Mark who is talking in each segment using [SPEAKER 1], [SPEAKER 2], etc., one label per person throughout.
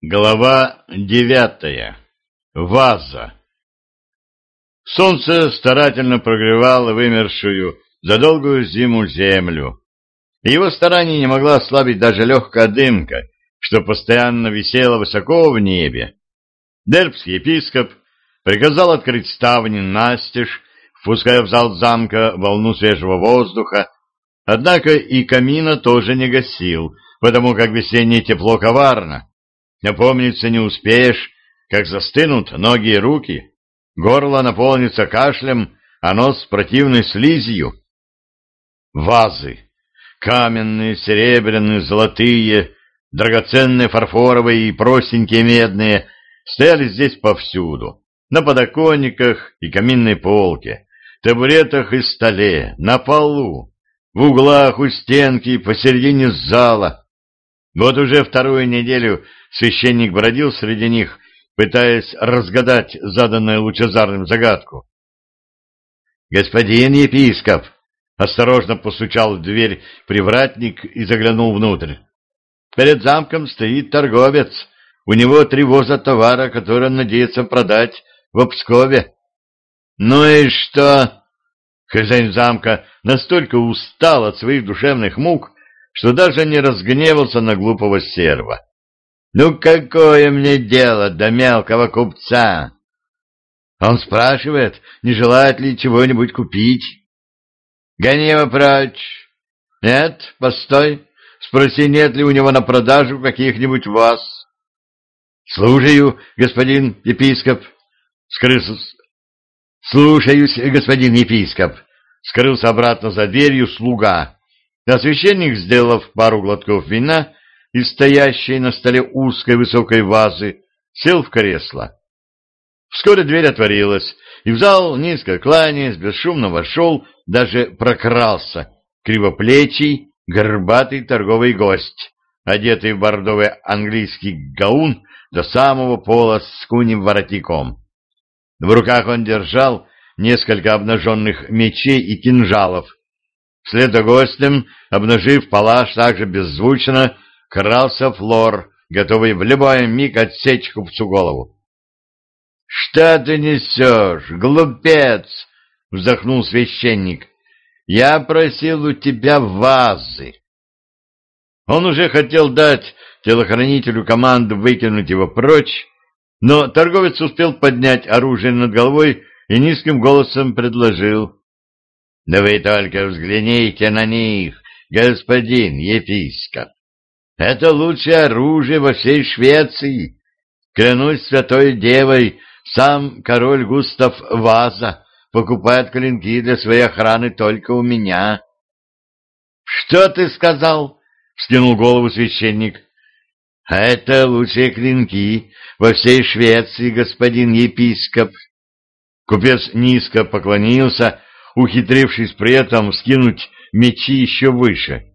[SPEAKER 1] Глава девятая. Ваза. Солнце старательно прогревало вымершую за долгую зиму землю. Его старание не могла ослабить даже легкая дымка, что постоянно висела высоко в небе. Дербский епископ приказал открыть ставни настежь, впуская в зал замка волну свежего воздуха, однако и камина тоже не гасил, потому как весеннее тепло коварно Напомниться не успеешь, как застынут ноги и руки, горло наполнится кашлем, а нос противной слизью. Вазы, каменные, серебряные, золотые, драгоценные фарфоровые и простенькие медные, стояли здесь повсюду, на подоконниках и каминной полке, табуретах и столе, на полу, в углах у стенки, посередине зала. Вот уже вторую неделю священник бродил среди них, пытаясь разгадать заданную лучезарным загадку. «Господин епископ!» — осторожно постучал в дверь привратник и заглянул внутрь. «Перед замком стоит торговец. У него три воза товара, который он надеется продать в Пскове». «Ну и что?» Хозяин замка настолько устал от своих душевных мук, что даже не разгневался на глупого серва. Ну какое мне дело до мелкого купца? Он спрашивает, не желает ли чего-нибудь купить. Гони его прочь. Нет, постой. Спроси, нет ли у него на продажу каких-нибудь вас. Слушаю, господин епископ. Скрылся... Слушаюсь, господин епископ. Скрылся обратно за дверью слуга. А священник, сделав пару глотков вина, из стоящей на столе узкой высокой вазы, сел в кресло. Вскоре дверь отворилась, и в зал, низко кланяясь, бесшумно вошел, даже прокрался, кривоплечий, горбатый торговый гость, одетый в бордовый английский гаун до самого пола с куним воротником. В руках он держал несколько обнаженных мечей и кинжалов. Вслед за гостем, обнажив палаш также беззвучно, крался Флор, готовый в любой миг отсечь купцу голову. — Что ты несешь, глупец? — вздохнул священник. — Я просил у тебя вазы. Он уже хотел дать телохранителю команду выкинуть его прочь, но торговец успел поднять оружие над головой и низким голосом предложил. — Да вы только взгляните на них, господин епископ. Это лучшее оружие во всей Швеции. Клянусь святой девой, сам король Густав Ваза покупает клинки для своей охраны только у меня. — Что ты сказал? — вскинул голову священник. — Это лучшие клинки во всей Швеции, господин епископ. Купец низко поклонился, ухитрившись при этом скинуть мечи еще выше.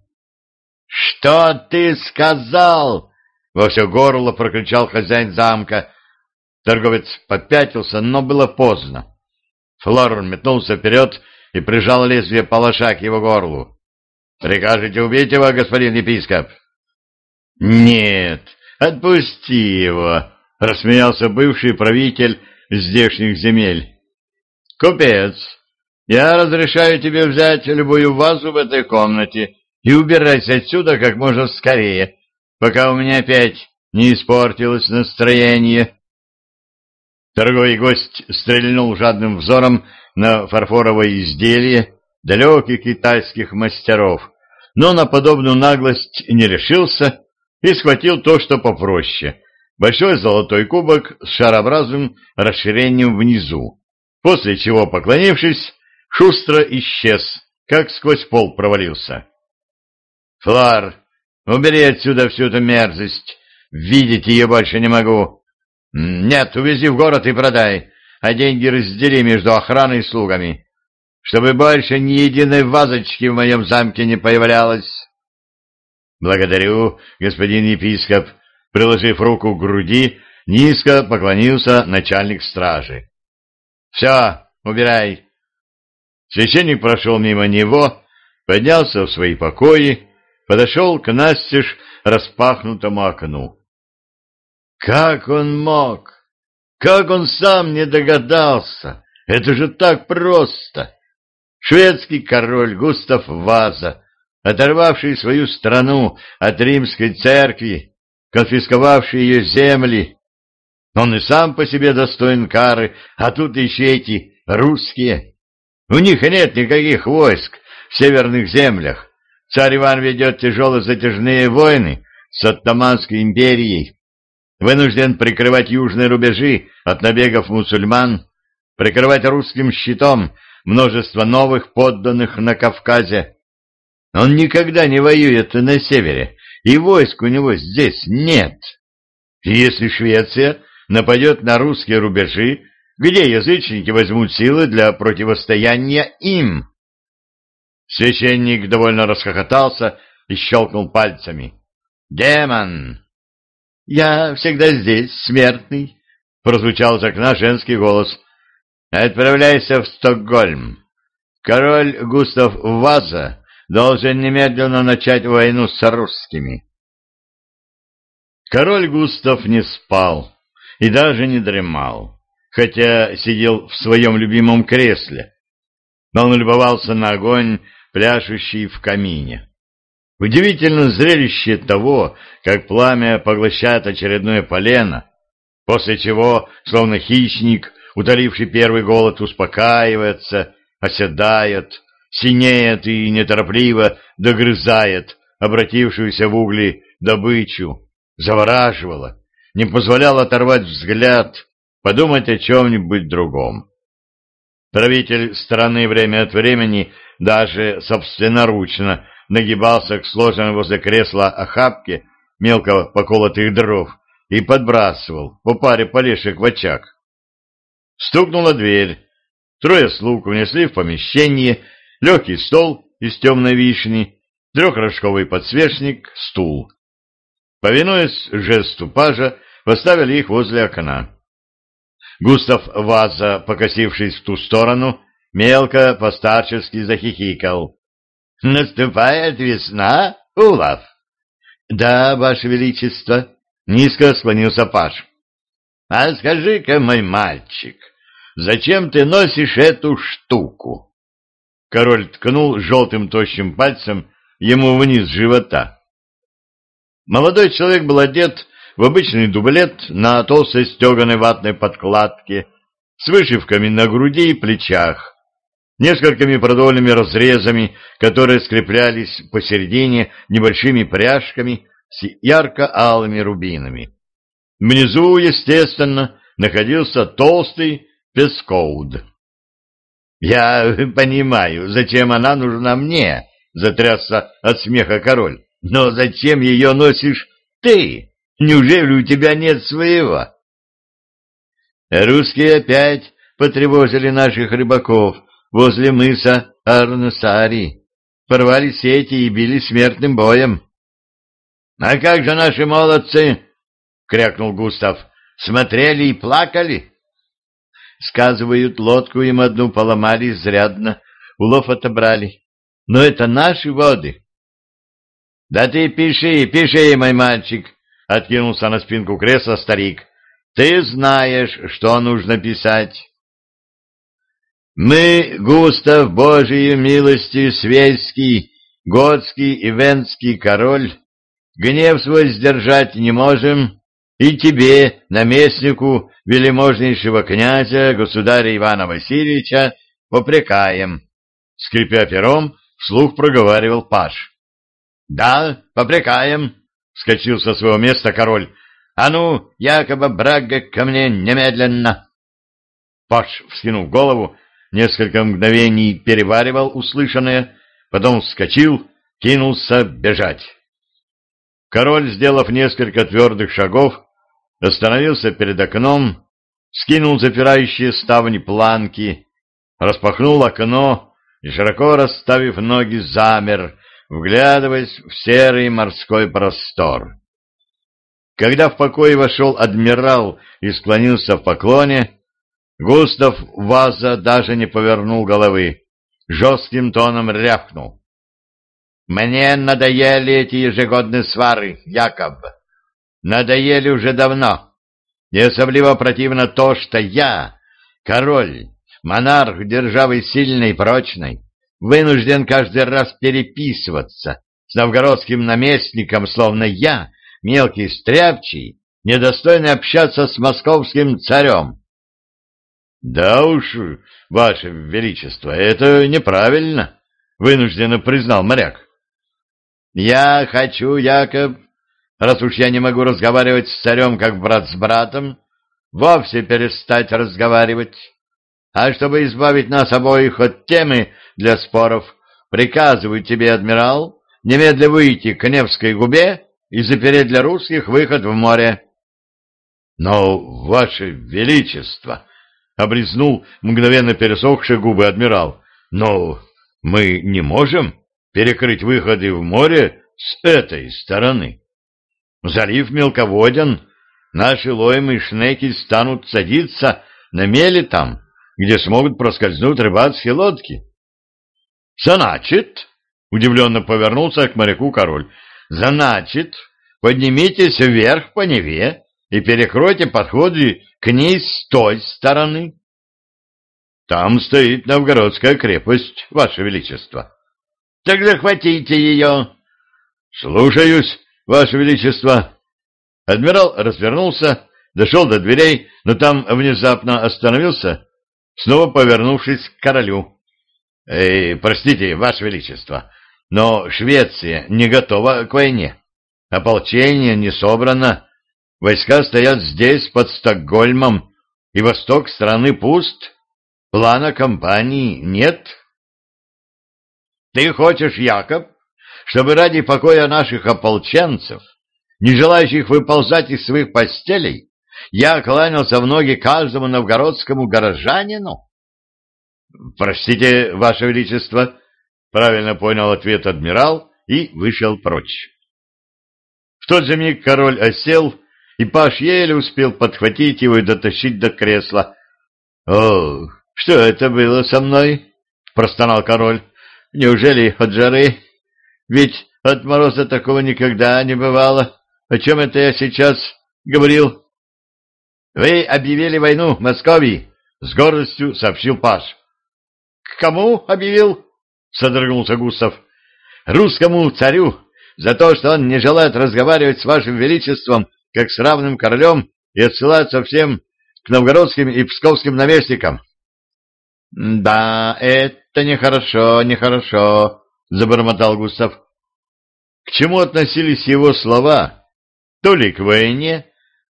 [SPEAKER 1] «Что ты сказал?» — во все горло прокричал хозяин замка. Торговец попятился, но было поздно. Флор метнулся вперед и прижал лезвие палаша к его горлу. «Прикажете убить его, господин епископ?» «Нет, отпусти его!» — рассмеялся бывший правитель здешних земель. «Купец, я разрешаю тебе взять любую вазу в этой комнате и убирайся отсюда как можно скорее, пока у меня опять не испортилось настроение. Торговый гость стрельнул жадным взором на фарфоровое изделие далеких китайских мастеров, но на подобную наглость не решился и схватил то, что попроще — большой золотой кубок с шарообразным расширением внизу, после чего, поклонившись, шустро исчез, как сквозь пол провалился. Флар, убери отсюда всю эту мерзость. Видеть ее больше не могу. Нет, увези в город и продай, а деньги раздели между охраной и слугами, чтобы больше ни единой вазочки в моем замке не появлялось. Благодарю, господин епископ. Приложив руку к груди, низко поклонился начальник стражи. Все, убирай. Священник прошел мимо него, поднялся в свои покои, подошел к настежь распахнутому окну. Как он мог? Как он сам не догадался? Это же так просто! Шведский король Густав Ваза, оторвавший свою страну от римской церкви, конфисковавший ее земли, он и сам по себе достоин кары, а тут еще эти русские. У них нет никаких войск в северных землях. Царь Иван ведет тяжелые затяжные войны с Оттоманской империей, вынужден прикрывать южные рубежи от набегов мусульман, прикрывать русским щитом множество новых подданных на Кавказе. Он никогда не воюет на севере, и войск у него здесь нет. Если Швеция нападет на русские рубежи, где язычники возьмут силы для противостояния им? Священник довольно расхохотался и щелкнул пальцами. «Демон!» «Я всегда здесь, смертный!» — прозвучал из окна женский голос. «Отправляйся в Стокгольм. Король Густав Ваза должен немедленно начать войну с русскими». Король Густав не спал и даже не дремал, хотя сидел в своем любимом кресле. Но он любовался на огонь, пляшущий в камине. Удивительно зрелище того, как пламя поглощает очередное полено, после чего, словно хищник, утоливший первый голод, успокаивается, оседает, синеет и неторопливо догрызает обратившуюся в угли добычу, завораживало, не позволяло оторвать взгляд, подумать о чем-нибудь другом. Правитель страны время от времени даже собственноручно нагибался к сложенной возле кресла охапке мелко поколотых дров и подбрасывал по паре полешек в очаг. Стукнула дверь. Трое слуг внесли в помещение легкий стол из темной вишни, трехрожковый подсвечник, стул. Повинуясь жесту пажа, поставили их возле окна. Густав Ваза, покосившись в ту сторону, мелко постарчески захихикал. — Наступает весна, Улав? — Да, Ваше Величество, — низко склонился Паш. — А скажи-ка, мой мальчик, зачем ты носишь эту штуку? Король ткнул желтым тощим пальцем ему вниз живота. Молодой человек был одет в обычный дублет на толстой стеганой ватной подкладке с вышивками на груди и плечах, несколькими продольными разрезами, которые скреплялись посередине небольшими пряжками с ярко-алыми рубинами. Внизу, естественно, находился толстый пескоуд. «Я понимаю, зачем она нужна мне», — затрясся от смеха король. «Но зачем ее носишь ты?» Неужели у тебя нет своего? Русские опять потревожили наших рыбаков возле мыса Арнусари, порвали сети и били смертным боем. — А как же наши молодцы? — крякнул Густав. — Смотрели и плакали? Сказывают, лодку им одну поломали изрядно, улов отобрали. Но это наши воды. — Да ты пиши, пиши, мой мальчик, — откинулся на спинку кресла старик. — Ты знаешь, что нужно писать. Мы, Густав Божию милостью Свейский, Готский и Венский король, гнев свой сдержать не можем, и тебе, наместнику велиможнейшего князя, государя Ивана Васильевича, попрекаем. Скрипя пером, вслух проговаривал Паш. — Да, попрекаем, — вскочил со своего места король. — А ну, якобы Брага, ко мне немедленно! Паш вскинул голову, несколько мгновений переваривал услышанное, потом вскочил, кинулся бежать. Король, сделав несколько твердых шагов, остановился перед окном, скинул запирающие ставни планки, распахнул окно и, широко расставив ноги, замер, вглядываясь в серый морской простор. Когда в покой вошел адмирал и склонился в поклоне, Густав Ваза даже не повернул головы, жестким тоном рявкнул. «Мне надоели эти ежегодные свары, Якоб. Надоели уже давно. И особливо противно то, что я, король, монарх державы сильной и прочной, вынужден каждый раз переписываться с новгородским наместником, словно я, мелкий стряпчий, недостойный общаться с московским царем. — Да уж, ваше величество, это неправильно, — вынужденно признал моряк. — Я хочу, Яков, раз уж я не могу разговаривать с царем, как брат с братом, вовсе перестать разговаривать. А чтобы избавить нас обоих от темы для споров, приказываю тебе, адмирал, немедля выйти к Невской губе и запереть для русских выход в море. — Но, ваше величество! — обрезнул мгновенно пересохшие губы адмирал. — Но мы не можем перекрыть выходы в море с этой стороны. Залив мелководен, наши лоймы и шнеки станут садиться на мели там, где смогут проскользнуть рыбацкие лодки. — Значит, — удивленно повернулся к моряку король, — значит, поднимитесь вверх по Неве и перекройте подходы к ней с той стороны. Там стоит новгородская крепость, Ваше Величество. Так захватите ее. Слушаюсь, Ваше Величество. Адмирал развернулся, дошел до дверей, но там внезапно остановился, снова повернувшись к королю. «Эй, простите, Ваше Величество, но Швеция не готова к войне. Ополчение не собрано, Войска стоят здесь, под Стокгольмом, и восток страны пуст. Плана кампании нет. Ты хочешь, Якоб, чтобы ради покоя наших ополченцев, не желающих выползать из своих постелей, я кланялся в ноги каждому новгородскому горожанину? Простите, Ваше Величество, правильно понял ответ адмирал и вышел прочь. В тот же миг король осел и Паш еле успел подхватить его и дотащить до кресла. — О, что это было со мной? — простонал король. — Неужели от жары? Ведь от мороза такого никогда не бывало. О чем это я сейчас говорил? — Вы объявили войну Московии, — с гордостью сообщил Паш. — К кому объявил? — содрогнулся Густав. — Русскому царю, за то, что он не желает разговаривать с вашим величеством как с равным королем и отсылать совсем к новгородским и псковским наместникам. — Да, это нехорошо, нехорошо, — забормотал Густав. К чему относились его слова? То ли к войне,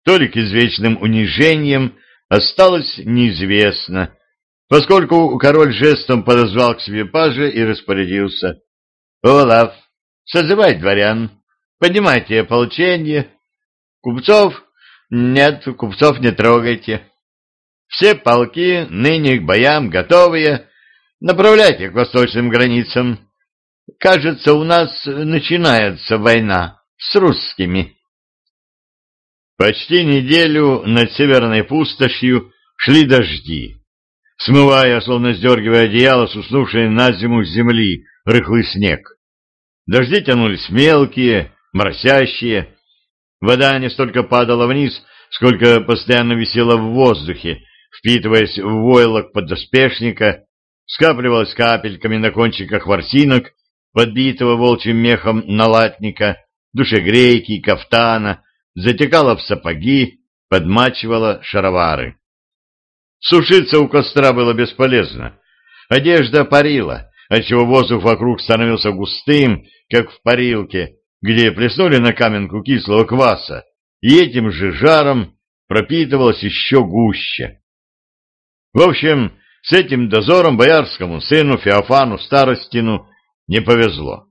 [SPEAKER 1] то ли к извечным унижениям, осталось неизвестно, поскольку король жестом подозвал к себе пажа и распорядился. — Олаф, созывай дворян, поднимайте ополчение, Купцов? Нет, купцов не трогайте. Все полки ныне к боям готовые. Направляйте к восточным границам. Кажется, у нас начинается война с русскими. Почти неделю над северной пустошью шли дожди, смывая, словно сдергивая одеяло с уснувшей на зиму земли, рыхлый снег. Дожди тянулись мелкие, моросящие, Вода не столько падала вниз, сколько постоянно висела в воздухе, впитываясь в войлок поддоспешника, скапливалась капельками на кончиках ворсинок, подбитого волчьим мехом налатника, душегрейки, кафтана, затекала в сапоги, подмачивала шаровары. Сушиться у костра было бесполезно. Одежда парила, отчего воздух вокруг становился густым, как в парилке, где плеснули на каменку кислого кваса, и этим же жаром пропитывалось еще гуще. В общем, с этим дозором боярскому сыну Феофану Старостину не повезло.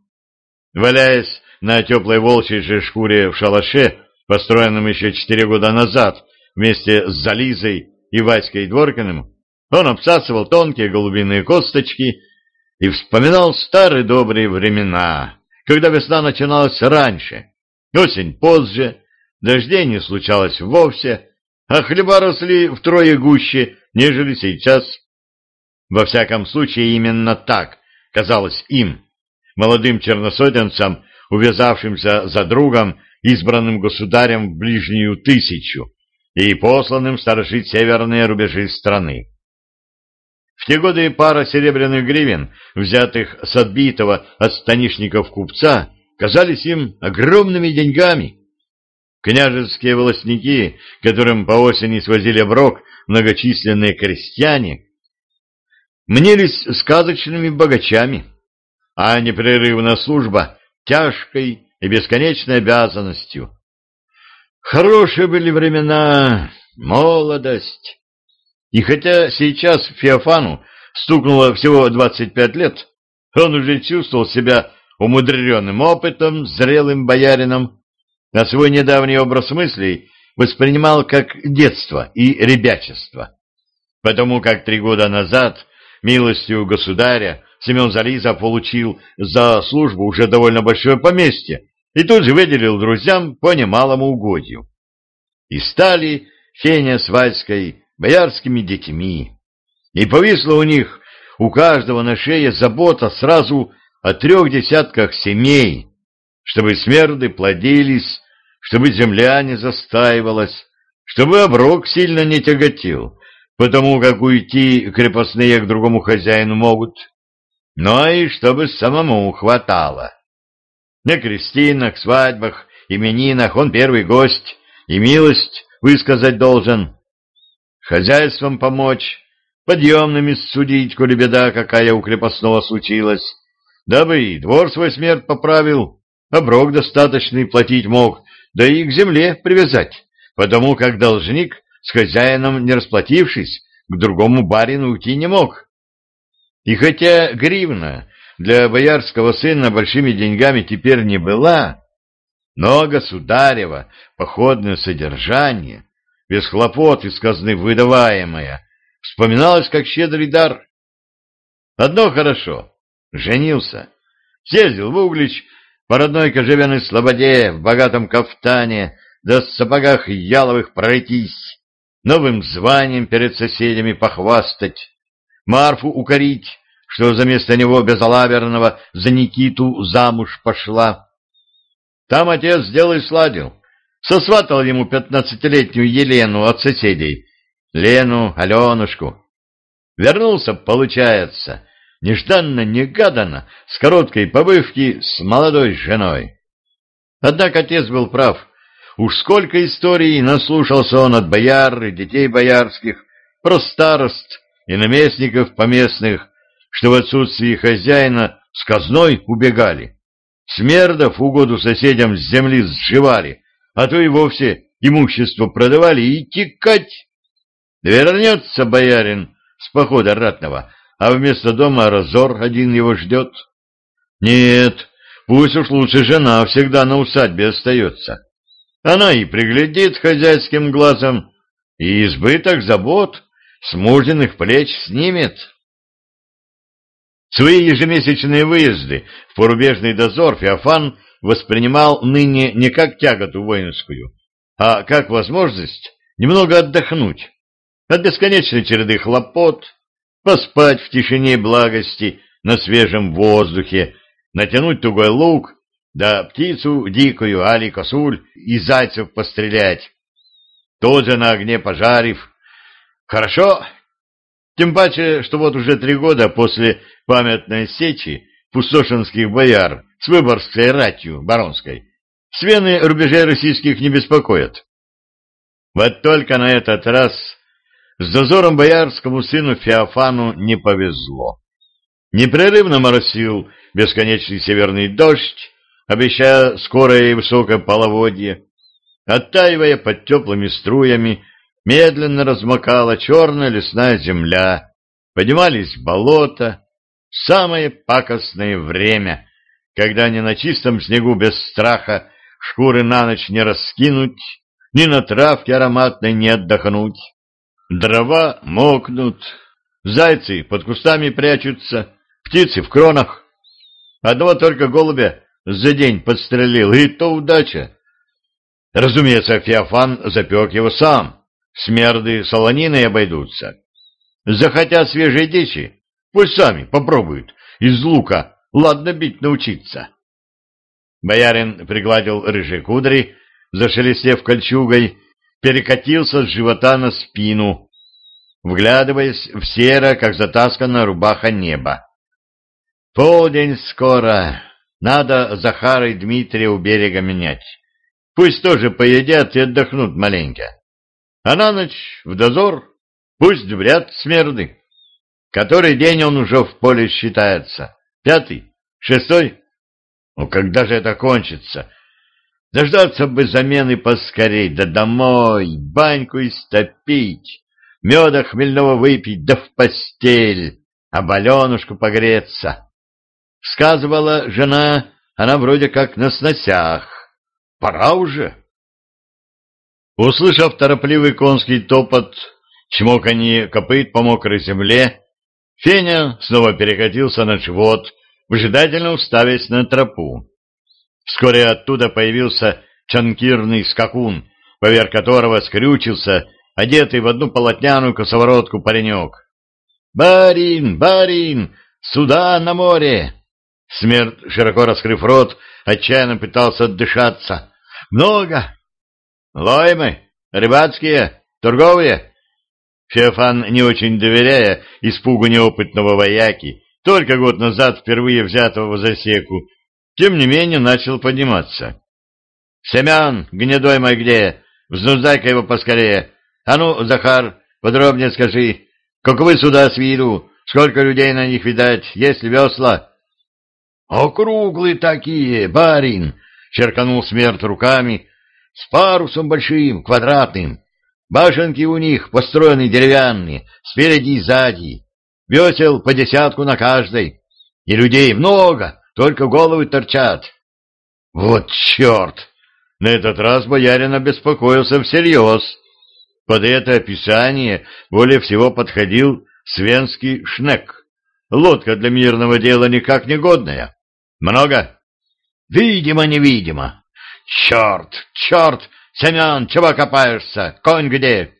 [SPEAKER 1] Валяясь на теплой волчьей же шкуре в шалаше, построенном еще четыре года назад вместе с Зализой и Васькой Дворкиным, он обсасывал тонкие голубиные косточки и вспоминал старые добрые времена, когда весна начиналась раньше, осень позже, дождей не случалось вовсе, а хлеба росли втрое гуще, нежели сейчас. Во всяком случае, именно так казалось им, молодым черносотенцам, увязавшимся за другом, избранным государем в ближнюю тысячу, и посланным сторожить северные рубежи страны. В те годы пара серебряных гривен, взятых с отбитого от станишников купца, казались им огромными деньгами. Княжеские волосники, которым по осени свозили оброк многочисленные крестьяне, мнились сказочными богачами, а непрерывная служба — тяжкой и бесконечной обязанностью. Хорошие были времена, молодость. И хотя сейчас Феофану стукнуло всего 25 лет, он уже чувствовал себя умудренным опытом, зрелым боярином, а свой недавний образ мыслей воспринимал как детство и ребячество. Потому как три года назад, милостью государя, Семен Зализа получил за службу уже довольно большое поместье и тут же выделил друзьям по немалому угодью. И стали Феня с Вальской боярскими детьми. И повисла у них у каждого на шее забота сразу о трех десятках семей, чтобы смерды плодились, чтобы земля не застаивалась, чтобы оброк сильно не тяготил, потому как уйти крепостные к другому хозяину могут, но и чтобы самому хватало. На крестинах, свадьбах, именинах он первый гость и милость высказать должен, хозяйством помочь, подъемными судить, коли беда какая у крепостного случилась, дабы и двор свой смерть поправил, оброк достаточный платить мог, да и к земле привязать, потому как должник, с хозяином не расплатившись, к другому барину уйти не мог. И хотя гривна для боярского сына большими деньгами теперь не была, но государева походное содержание, без хлопот из казны выдаваемое, вспоминалось как щедрый дар. Одно хорошо — женился. Съездил в Углич по родной кожевенной слободе, в богатом кафтане, да с сапогах яловых пройтись, новым званием перед соседями похвастать, Марфу укорить, что за место него безалаберного за Никиту замуж пошла. Там отец дело и сладил. Сосватал ему пятнадцатилетнюю Елену от соседей, Лену, Аленушку. Вернулся, получается, нежданно-негаданно, с короткой побывки с молодой женой. Однако отец был прав. Уж сколько историй наслушался он от бояр и детей боярских, про старост и наместников поместных, что в отсутствии хозяина с казной убегали. Смердов угоду соседям с земли сживали, а то и вовсе имущество продавали и текать. Вернется боярин с похода ратного, а вместо дома разор один его ждет. Нет, пусть уж лучше жена всегда на усадьбе остается. Она и приглядит хозяйским глазом, и избыток забот с мужниных плеч снимет. Свои ежемесячные выезды в порубежный дозор Феофан воспринимал ныне не как тяготу воинскую, а как возможность немного отдохнуть от бесконечной череды хлопот, поспать в тишине благости на свежем воздухе, натянуть тугой лук, да птицу дикую, али косуль и зайцев пострелять, тоже на огне пожарив. Хорошо, тем паче, что вот уже три года после памятной сечи пустошинских бояр с выборгской ратью баронской свены рубежей российских не беспокоят. Вот только на этот раз с дозором боярскому сыну Феофану не повезло. Непрерывно моросил бесконечный северный дождь, обещая скорое и высокое половодье. Оттаивая под теплыми струями, медленно размокала черная лесная земля, поднимались болота, самое пакостное время, когда ни на чистом снегу без страха шкуры на ночь не раскинуть, ни на травке ароматной не отдохнуть. Дрова мокнут, зайцы под кустами прячутся, птицы в кронах. Одного только голубя за день подстрелил, и то удача. Разумеется, Феофан запек его сам. Смерды солониной обойдутся. Захотят свежей дичи, пусть сами попробуют из лука ладно бить научиться. Боярин пригладил рыжие кудри, зашелестев кольчугой, перекатился с живота на спину, вглядываясь в серо, как затасканная рубаха неба. Полдень скоро. Надо Захара и Дмитрия у берега менять. Пусть тоже поедят и отдохнут маленько. А на ночь в дозор пусть в ряд смерды. Который день он уже в поле считается? Пятый? Шестой? Ну, когда же это кончится? Дождаться бы замены поскорей, да домой, баньку истопить, меда хмельного выпить, да в постель, а баленушку погреться. Сказывала жена, она вроде как на сносях. Пора уже. Услышав торопливый конский топот, чмоканье копыт по мокрой земле, Феня снова перекатился на живот, выжидательно уставясь на тропу. Вскоре оттуда появился чанкирный скакун, поверх которого скрючился, одетый в одну полотняную косоворотку паренек. «Барин! Барин! Сюда на море!» Смерть, широко раскрыв рот, отчаянно пытался отдышаться. «Много!» «Лоймы! Рыбацкие! Торговые!» Феофан, не очень доверяя испугу неопытного вояки, только год назад впервые взятого в засеку, тем не менее начал подниматься. «Семен, гнедой мой где? Взнуздай-ка его поскорее! А ну, Захар, подробнее скажи, каковы суда с виду, сколько людей на них видать, есть ли весла?» «Округлые такие, барин!» — черканул смерть руками. «С парусом большим, квадратным. Башенки у них построены деревянные, спереди и сзади. Весел по десятку на каждой. И людей много, только головы торчат». «Вот черт!» На этот раз боярин обеспокоился всерьез. Под это описание более всего подходил свенский шнек. Лодка для мирного дела никак не годная. Много? Видимо-невидимо. Черт, черт, Семен, чего копаешься? Конь где?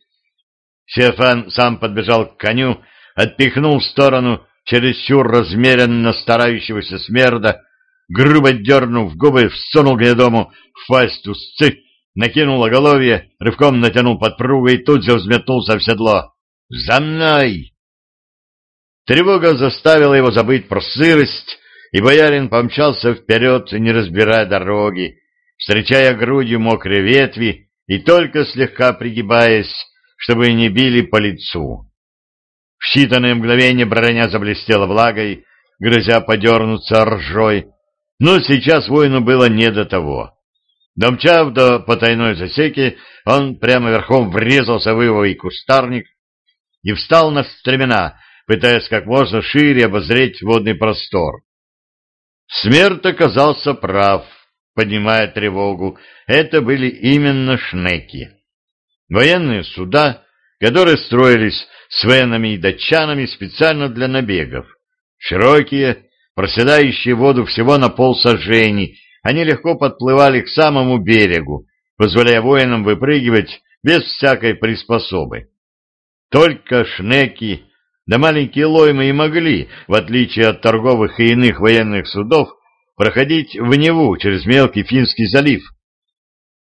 [SPEAKER 1] Сефан сам подбежал к коню, отпихнул в сторону чересчур размеренно старающегося смерда, грубо дернув губы, всунул гнедому в пасть узцы, накинул оголовье, рывком натянул подпругу и тут же взметнулся в седло. «За мной!» Тревога заставила его забыть про сырость, и боярин помчался вперед, не разбирая дороги, встречая грудью мокрые ветви и только слегка пригибаясь, чтобы не били по лицу. В считанные мгновения броня заблестела влагой, грозя подернуться ржой, но сейчас воину было не до того. Домчав до потайной засеки, он прямо верхом врезался в ивовый кустарник и встал на стремена, пытаясь как можно шире обозреть водный простор. Смерть оказался прав, поднимая тревогу. Это были именно шнеки. Военные суда, которые строились свенами и датчанами специально для набегов. Широкие, проседающие воду всего на полсажений, они легко подплывали к самому берегу, позволяя воинам выпрыгивать без всякой приспособы. Только шнеки да маленькие лоймы и могли, в отличие от торговых и иных военных судов, проходить в Неву через мелкий Финский залив.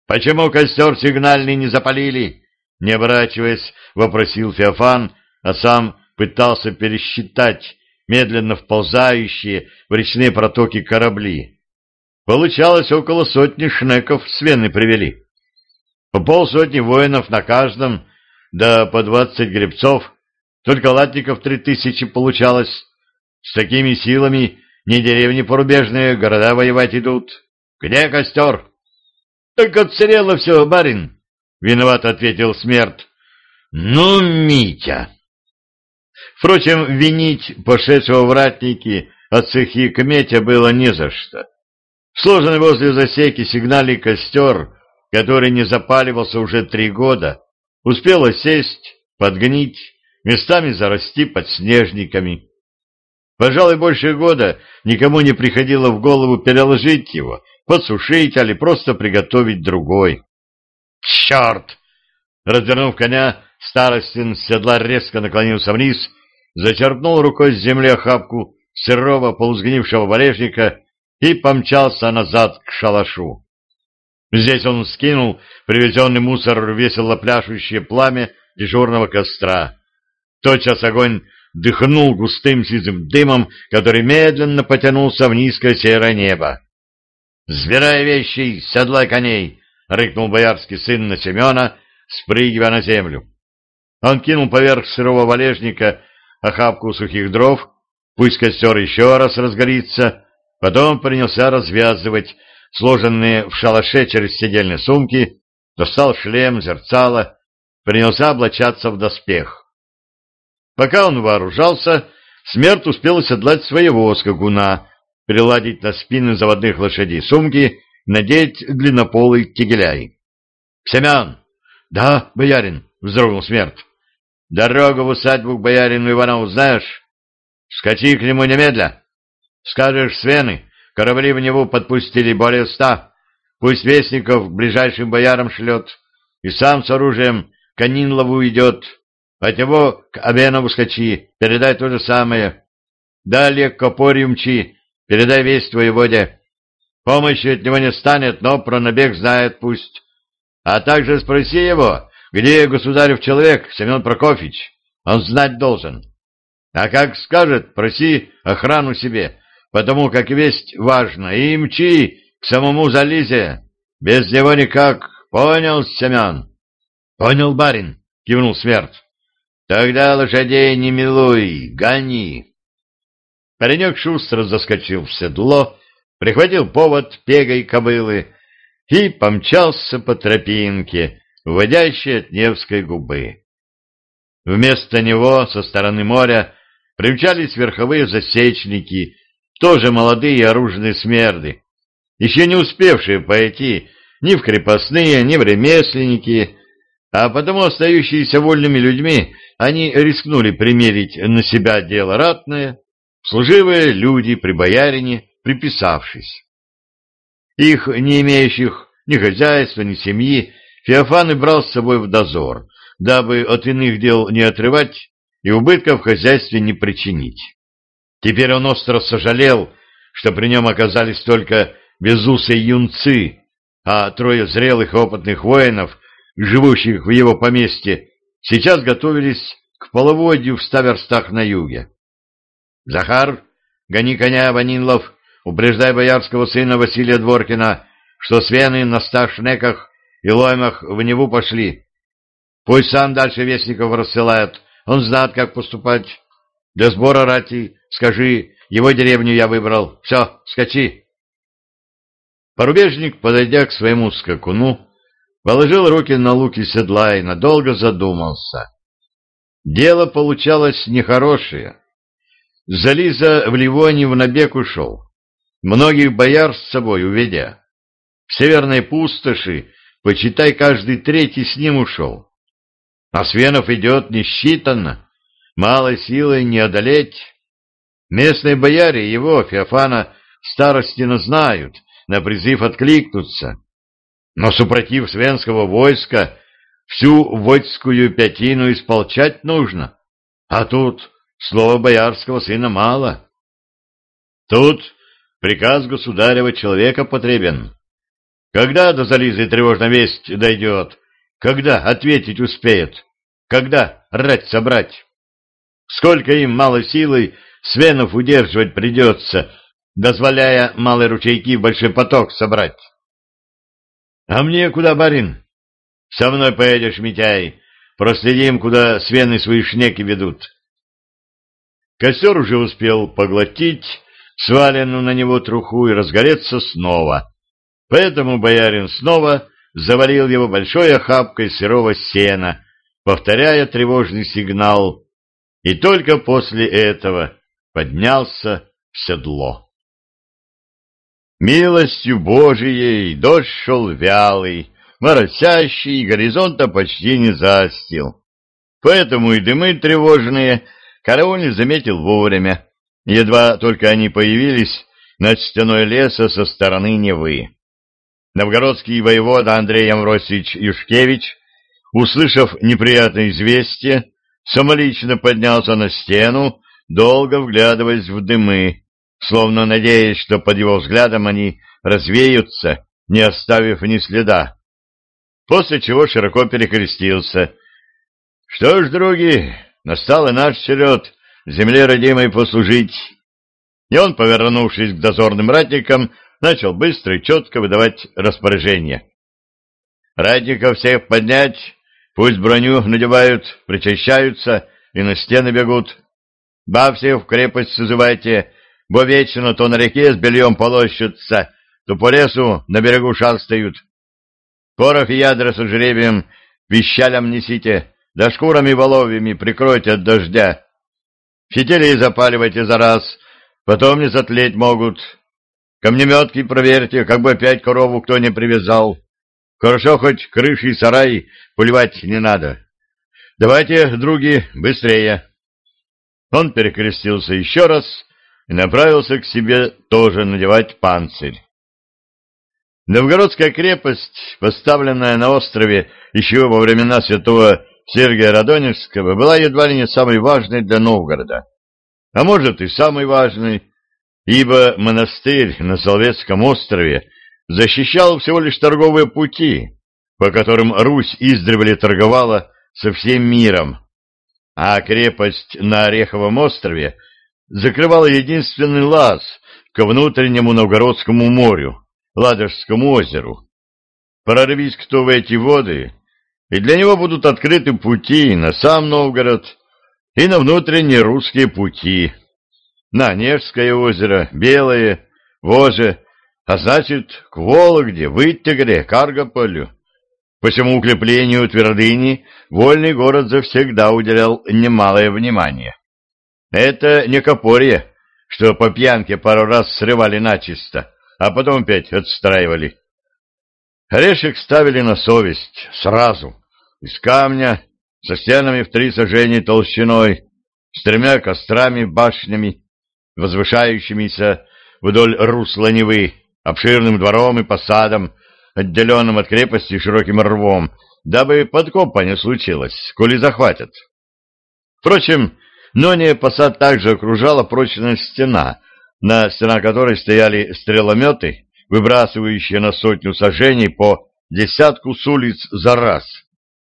[SPEAKER 1] «Почему костер сигнальный не запалили?» Не оборачиваясь, вопросил Феофан, а сам пытался пересчитать медленно вползающие в речные протоки корабли. Получалось, около сотни шнеков с Вены привели. По полсотни воинов на каждом, да по двадцать гребцов — только латников три тысячи получалось. С такими силами не деревни порубежные, города воевать идут. Где костер? — Так отсырело все, барин, — виноват ответил смерть. — Ну, Митя! Впрочем, винить пошедшего вратники от цехи Кметя было не за что. Сложенный возле засеки сигнальный костер, который не запаливался уже три года, успел осесть, подгнить, местами зарасти подснежниками. Пожалуй, больше года никому не приходило в голову переложить его, подсушить или просто приготовить другой. «Черт!» Развернув коня, Старостин с седла резко наклонился вниз, зачерпнул рукой с земли охапку сырого полузгнившего валежника и помчался назад к шалашу. Здесь он скинул привезенный мусор весело пляшущее пламя дежурного костра. Тотчас огонь дыхнул густым сизым дымом, который медленно потянулся в низкое серое небо. «Сбирай вещи, седлай коней!» — рыкнул боярский сын на Семена, спрыгивая на землю. Он кинул поверх сырого валежника охапку сухих дров, пусть костер еще раз разгорится, потом принялся развязывать сложенные в шалаше через седельные сумки, достал шлем, зерцало, принялся облачаться в доспех. Пока он вооружался, смерть успел оседлать своего скакуна, приладить на спины заводных лошадей сумки, надеть длиннополый тегеляй. — Семен! — Да, боярин, — вздрогнул смерть. — Дорогу в усадьбу к боярину Иванову знаешь? Скачи к нему немедля. Скажешь, свены, корабли в него подпустили более ста. Пусть вестников к ближайшим боярам шлет, и сам с оружием к Анинлову идет, от него к Абенову скачи, передай то же самое. Далее к Копорью мчи, передай весть воеводе. Помощи от него не станет, но про набег знает пусть. А также спроси его, где государев человек, Семен Прокофьевич. Он знать должен. А как скажет, проси охрану себе, потому как весть важна, и мчи к самому Зализе. Без него никак. Понял, Семен? — Понял, барин, — кивнул смерть. Тогда лошадей не милуй, гони. Паренек шустро заскочил в седло, прихватил повод пегой кобылы и помчался по тропинке, уводящей от Невской губы. Вместо него со стороны моря примчались верховые засечники, тоже молодые оружные смерды, еще не успевшие пойти ни в крепостные, ни в ремесленники, а потому остающиеся вольными людьми они рискнули примерить на себя дело ратное, служивые люди при боярине, приписавшись. Их, не имеющих ни хозяйства, ни семьи, Феофан и брал с собой в дозор, дабы от иных дел не отрывать и убытков в хозяйстве не причинить. Теперь он остро сожалел, что при нем оказались только безусые юнцы, а трое зрелых опытных воинов, живущих в его поместье, сейчас готовились к половодью в ста верстах на юге. «Захар, гони коня, Ванинлов, упреждай боярского сына Василия Дворкина, что свены на ста шнеках и лоймах в Неву пошли. Пусть сам дальше вестников рассылает, он знает, как поступать. Для сбора рати скажи, его деревню я выбрал. Все, скачи». Порубежник, подойдя к своему скакуну, положил руки на луки седла и надолго задумался. Дело получалось нехорошее. Зализа в Ливоне в набег ушел, многих бояр с собой уведя. В северной пустоши, почитай, каждый третий с ним ушел. А Свенов идет несчитанно, малой силой не одолеть. Местные бояре его, Феофана, старостина знают, на призыв откликнутся. Но, супротив свенского войска, всю войскую пятину исполчать нужно. А тут слова боярского сына мало. Тут приказ государева человека потребен. Когда до Зализы тревожная весть дойдет? Когда ответить успеет? Когда рать собрать? Сколько им малой силой свенов удерживать придется, дозволяя малые ручейки в большой поток собрать? — А мне куда, барин? — Со мной поедешь, Митяй. Проследим, куда свены свои шнеки ведут. Костер уже успел поглотить сваленную на него труху и разгореться снова. Поэтому боярин снова завалил его большой охапкой сырого сена, повторяя тревожный сигнал, и только после этого поднялся в седло. Милостью Божией дождь шел вялый, моросящий, и горизонта почти не застил. Поэтому и дымы тревожные караульный заметил вовремя. Едва только они появились над стеной леса со стороны Невы. Новгородский воевода Андрей Амросович Юшкевич, услышав неприятное известие, самолично поднялся на стену, долго вглядываясь в дымы, словно надеясь, что под его взглядом они развеются не оставив ни следа, после чего широко перекрестился. «Что ж, други, настал и наш черед земле родимой послужить». И он, повернувшись к дозорным ратникам, начал быстро и четко выдавать распоряжения. «Ратников всех поднять, пусть броню надевают, причащаются и на стены бегут. Баб всех в крепость созывайте, бо вечно то на реке с бельем полощутся, то по лесу на берегу шастают. Порох и ядра с жребием пищалям несите, да шкурами воловьими прикройте от дождя. Фитили запаливайте за раз, потом не затлеть могут. Камнеметки проверьте, как бы опять корову кто не привязал. Хорошо хоть крыши и сарай поливать не надо. Давайте, други, быстрее. Он перекрестился еще раз и направился к себе тоже надевать панцирь. Новгородская крепость, поставленная на острове еще во времена святого Сергия Радонежского, была едва ли не самой важной для Новгорода, а может и самой важной, ибо монастырь на Соловецком острове защищал всего лишь торговые пути, по которым Русь издревле торговала со всем миром, а крепость на Ореховом острове закрывала единственный лаз к внутреннему Новгородскому морю, Ладожскому озеру. Прорвись кто в эти воды, и для него будут открыты пути на сам Новгород и на внутренние русские пути, на Невское озеро, Белое, Воже, а значит, к Вологде, Вытегре, Каргополю. Посему укреплению твердыни вольный город завсегда уделял немалое внимание. Это не Копорье, что по пьянке пару раз срывали начисто, а потом опять отстраивали. Орешек ставили на совесть сразу, из камня, со стенами в три сажения толщиной, с тремя кострами-башнями, возвышающимися вдоль русла Невы, обширным двором и посадом, отделенным от крепости широким рвом, дабы подкопа не случилось, коли захватят. Впрочем, Нония посад также окружала прочная стена, на стена которой стояли стрелометы, выбрасывающие на сотню сажений по десятку с улиц за раз,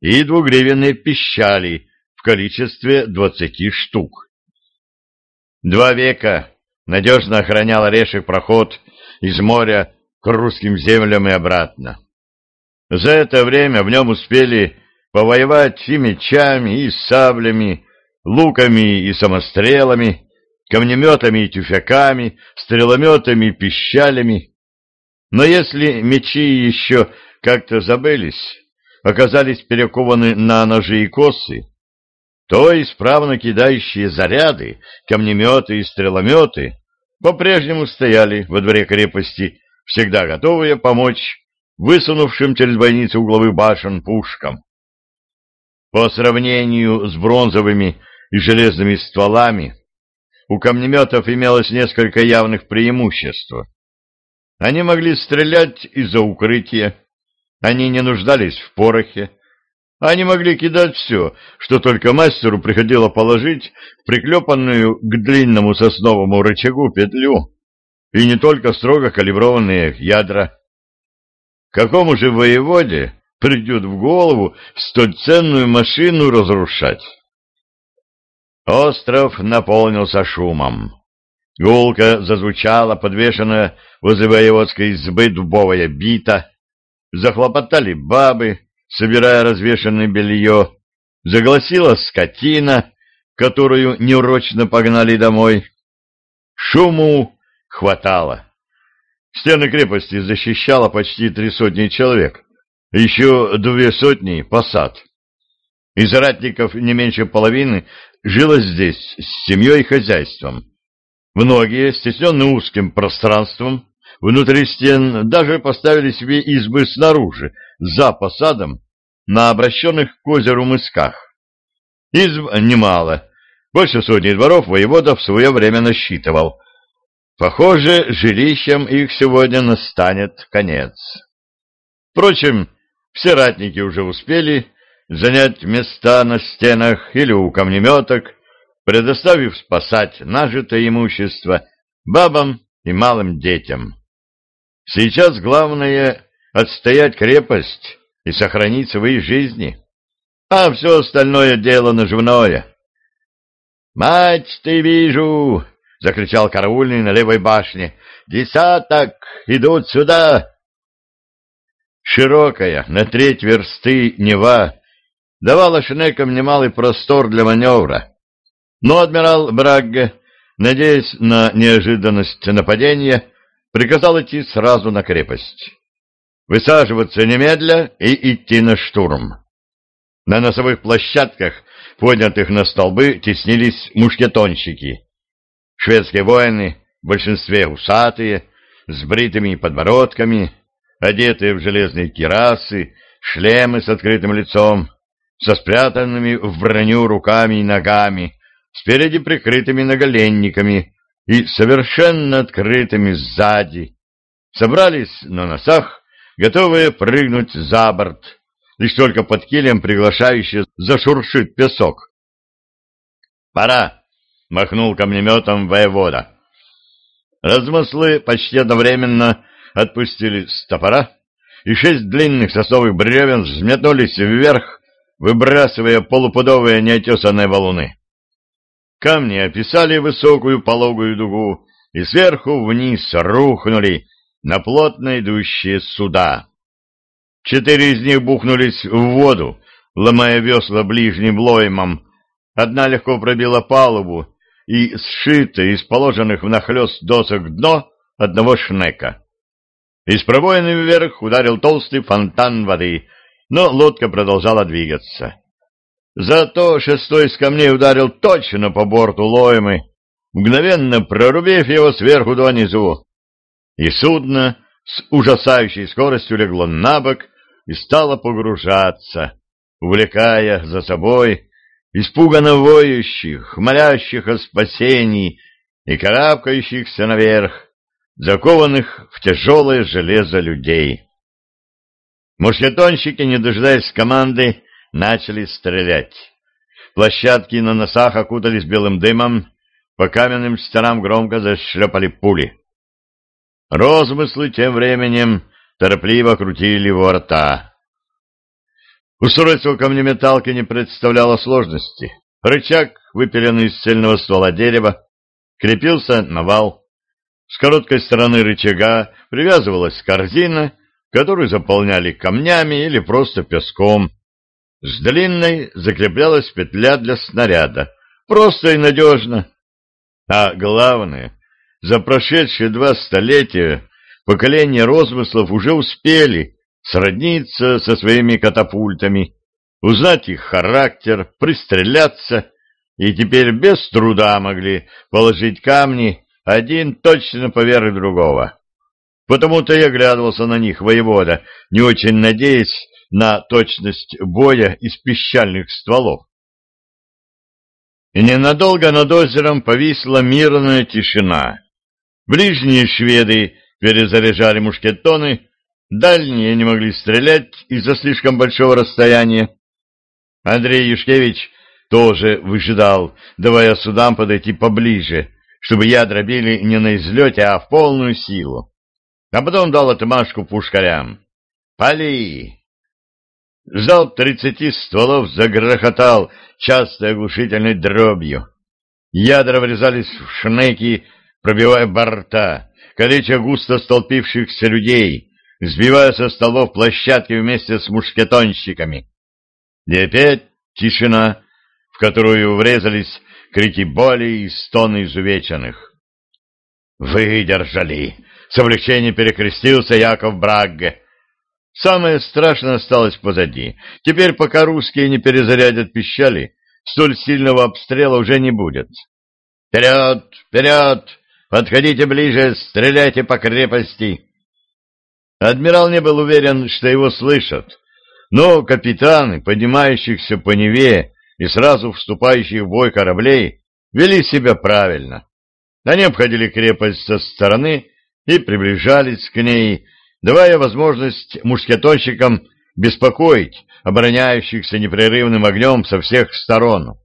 [SPEAKER 1] и двугривенные пищали в количестве двадцати штук. Два века надежно охранял Орешек проход из моря к русским землям и обратно. За это время в нем успели повоевать и мечами, и саблями, луками и самострелами, камнеметами и тюфяками, стрелометами и пищалями. Но если мечи еще как-то забылись, оказались перекованы на ножи и косы, то исправно кидающие заряды, камнеметы и стрелометы по-прежнему стояли во дворе крепости, всегда готовые помочь высунувшим через бойницы угловых башен пушкам. По сравнению с бронзовыми и железными стволами, у камнеметов имелось несколько явных преимуществ. Они могли стрелять из-за укрытия, они не нуждались в порохе, они могли кидать все, что только мастеру приходило положить в приклепанную к длинному сосновому рычагу петлю, и не только строго калиброванные ядра. Какому же воеводе придет в голову столь ценную машину разрушать? Остров наполнился шумом. Гулка зазвучала, подвешенная возле воеводской избы дубовая бита. Захлопотали бабы, собирая развешанное белье. Загласила скотина, которую неурочно погнали домой. Шуму хватало. Стены крепости защищало почти три сотни человек, еще две сотни — посад. Из ратников не меньше половины жило здесь с семьей и хозяйством. Многие, стесненные узким пространством, внутри стен даже поставили себе избы снаружи, за посадом, на обращенных к озеру мысках. Изб немало, больше сотни дворов воевода в свое время насчитывал. Похоже, жилищем их сегодня настанет конец. Впрочем, все ратники уже успели занять места на стенах или у камнеметок, предоставив спасать нажитое имущество бабам и малым детям. Сейчас главное — отстоять крепость и сохранить свои жизни, а все остальное дело наживное. «Мать ты вижу!» — закричал караульный на левой башне. «Десяток! Идут сюда!» Широкая, на треть версты Нева, давала Шнекам немалый простор для маневра. Но адмирал Брагге, надеясь на неожиданность нападения, приказал идти сразу на крепость. Высаживаться немедля и идти на штурм. На носовых площадках, поднятых на столбы, теснились мушкетонщики. Шведские воины, в большинстве усатые, с бритыми подбородками, одетые в железные кирасы, шлемы с открытым лицом, со спрятанными в броню руками и ногами, спереди прикрытыми наголенниками и совершенно открытыми сзади, собрались на носах, готовые прыгнуть за борт, лишь только под килем приглашающе зашуршит песок. «Пора!» — махнул камнеметом воевода. Размыслы почти одновременно отпустили с топора, и шесть длинных сосновых бревен взметнулись вверх, выбрасывая полупудовые неотесанные валуны. Камни описали высокую пологую дугу и сверху вниз рухнули на плотно идущие суда. Четыре из них бухнулись в воду, ломая весла ближним лоймом. Одна легко пробила палубу и сшита из положенных внахлёст досок дно одного шнека. Из пробоины вверх ударил толстый фонтан воды, но лодка продолжала двигаться. Зато шестой из камней ударил точно по борту лоймы, мгновенно прорубив его сверху донизу. И судно с ужасающей скоростью легло на бок и стало погружаться, увлекая за собой испуганно воющих, молящих о спасении и карабкающихся наверх, закованных в тяжелое железо людей. Мушкетонщики, не дожидаясь команды, начали стрелять. Площадки на носах окутались белым дымом, по каменным стенам громко зашлепали пули. Розмыслы тем временем торопливо крутили его рта. Устройство камнеметалки не представляло сложности. Рычаг, выпиленный из цельного ствола дерева, крепился на вал. С короткой стороны рычага привязывалась корзина, которую заполняли камнями или просто песком. С длинной закреплялась петля для снаряда. Просто и надежно. А главное, за прошедшие два столетия поколения розмыслов уже успели сродниться со своими катапультами, узнать их характер, пристреляться, и теперь без труда могли положить камни один точно поверх другого. Потому-то я оглядывался на них, воевода, не очень надеясь на точность боя из пищальных стволов. И ненадолго над озером повисла мирная тишина. Ближние шведы перезаряжали мушкетоны, дальние не могли стрелять из-за слишком большого расстояния. Андрей Юшкевич тоже выжидал, давая судам подойти поближе, чтобы ядра били не на излете, а в полную силу а потом дал отмашку пушкарям. «Пали!» Залп тридцати стволов загрохотал частой оглушительной дробью. Ядра врезались в шнеки, пробивая борта, калеча густо столпившихся людей, сбивая со столов площадки вместе с мушкетонщиками. И опять тишина, в которую врезались крики боли и стоны изувеченных. «Выдержали!» С облегчением перекрестился Яков Брагге. Самое страшное осталось позади. Теперь, пока русские не перезарядят пищали, столь сильного обстрела уже не будет. «Вперед! Вперед! Подходите ближе! Стреляйте по крепости!» Адмирал не был уверен, что его слышат, но капитаны, поднимающихся по Неве и сразу вступающих в бой кораблей, вели себя правильно. Они обходили крепость со стороны и приближались к ней, давая возможность мушкетонщикам беспокоить обороняющихся непрерывным огнем со всех сторон.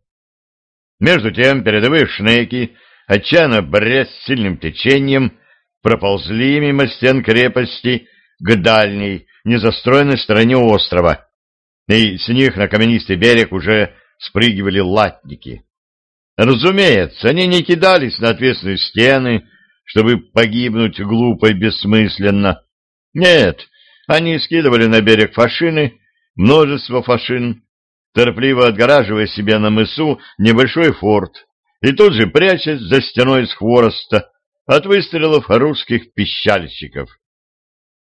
[SPEAKER 1] Между тем передовые шнеки, отчаянно борясь с сильным течением, проползли мимо стен крепости к дальней, незастроенной стороне острова, и с них на каменистый берег уже спрыгивали латники. Разумеется, они не кидались на ответственные стены, чтобы погибнуть глупо и бессмысленно. Нет, они скидывали на берег фашины, множество фашин, торопливо отгораживая себе на мысу небольшой форт, и тут же прячась за стеной из хвороста от выстрелов русских пищальщиков.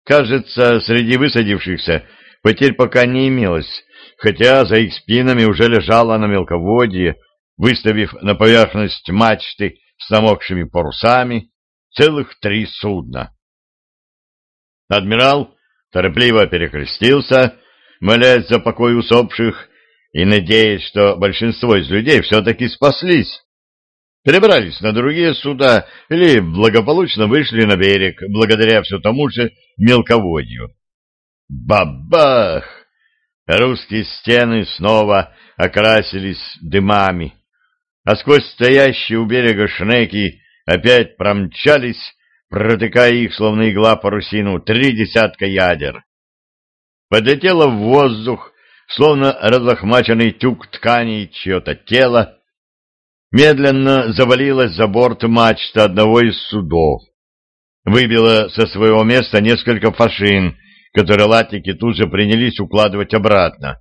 [SPEAKER 1] Кажется, среди высадившихся потерь пока не имелось, хотя за их спинами уже лежало на мелководье, выставив на поверхность мачты с намокшими парусами, целых три судна. Адмирал торопливо перекрестился, молясь за покой усопших и надеясь, что большинство из людей все-таки спаслись перебрались на другие суда или благополучно вышли на берег, благодаря все тому же мелководью. Бабах! Русские стены снова окрасились дымами, а сквозь стоящие у берега шнеки опять промчались, протыкая их, словно игла парусину, три десятка ядер. Подлетело в воздух, словно разлохмаченный тюк тканей чье-то тело, медленно завалилась за борт мачта одного из судов. Выбила со своего места несколько фашин, которые латники тут же принялись укладывать обратно.